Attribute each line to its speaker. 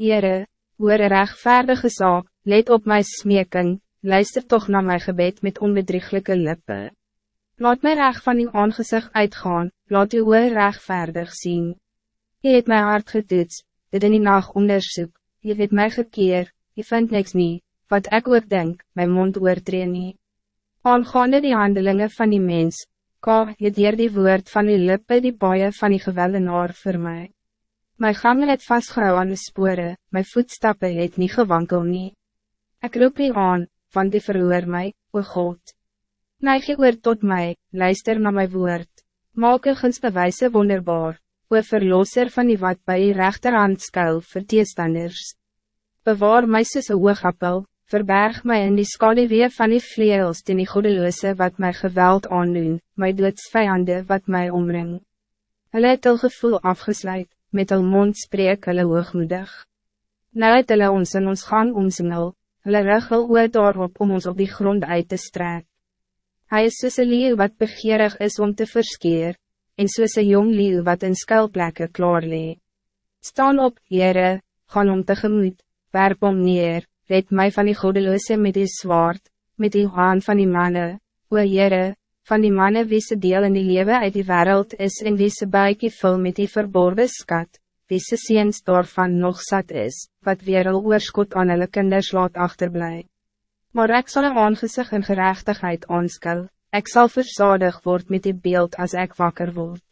Speaker 1: Heere, hoor een rechtvaardige zaak, let op mijn smeking, luister toch naar mijn gebed met onbedrieglijke lippen. Laat mij recht van uw aangezicht uitgaan, laat uw oor rechtvaardig zien. Je het mijn hart getoets, dit in die nacht onderzoek, je het mij gekeer, je vindt niks niet, wat ik ook denk, mijn mond oortree nie. Aangaande die handelingen van die mens, ka het hier die woord van die lippe die baie van die geweldenaar voor mij. My gang het vastgehou aan de sporen, my voetstappen het niet gewankel nie. Ek roep u aan, want die verhoor my, o God. Neig je oor tot mij, luister naar mijn woord. Maak u gunstbewijse wonderbaar, o verlosser van die wat bij die rechterhand skuil vir teestanders. Bewaar my soos een oogappel, verberg mij in die skadewee van die vleels ten die goedeloose wat mij geweld aandoen, my doodsvijande wat mij omring. Hulle het al gevoel afgesluit, met hulle mond spreek hulle hoogmoedig. Nou het hulle ons in ons gang omsingel, hulle rug wil ooit daarop om ons op die grond uit te strek. Hij is soos een leeuw wat begeerig is om te verskeer, en soos een jong leeuw wat in skuilplekke klaar lee. Staan op, Heere, gaan om tegemoet, werp om neer, red mij van die godeloose met die zwaard, met die haan van die mannen, o Heere, van die mannen wie se deel in die leven uit die wereld is en wie se buikie vul met die verborgen skat, wie se seens daarvan nog zat is, wat weer al oorskot aan hulle kinders laat achterblij. Maar ik zal een aangezig in gerechtigheid aanskel, ik zal verzadig worden met die beeld als ik wakker word.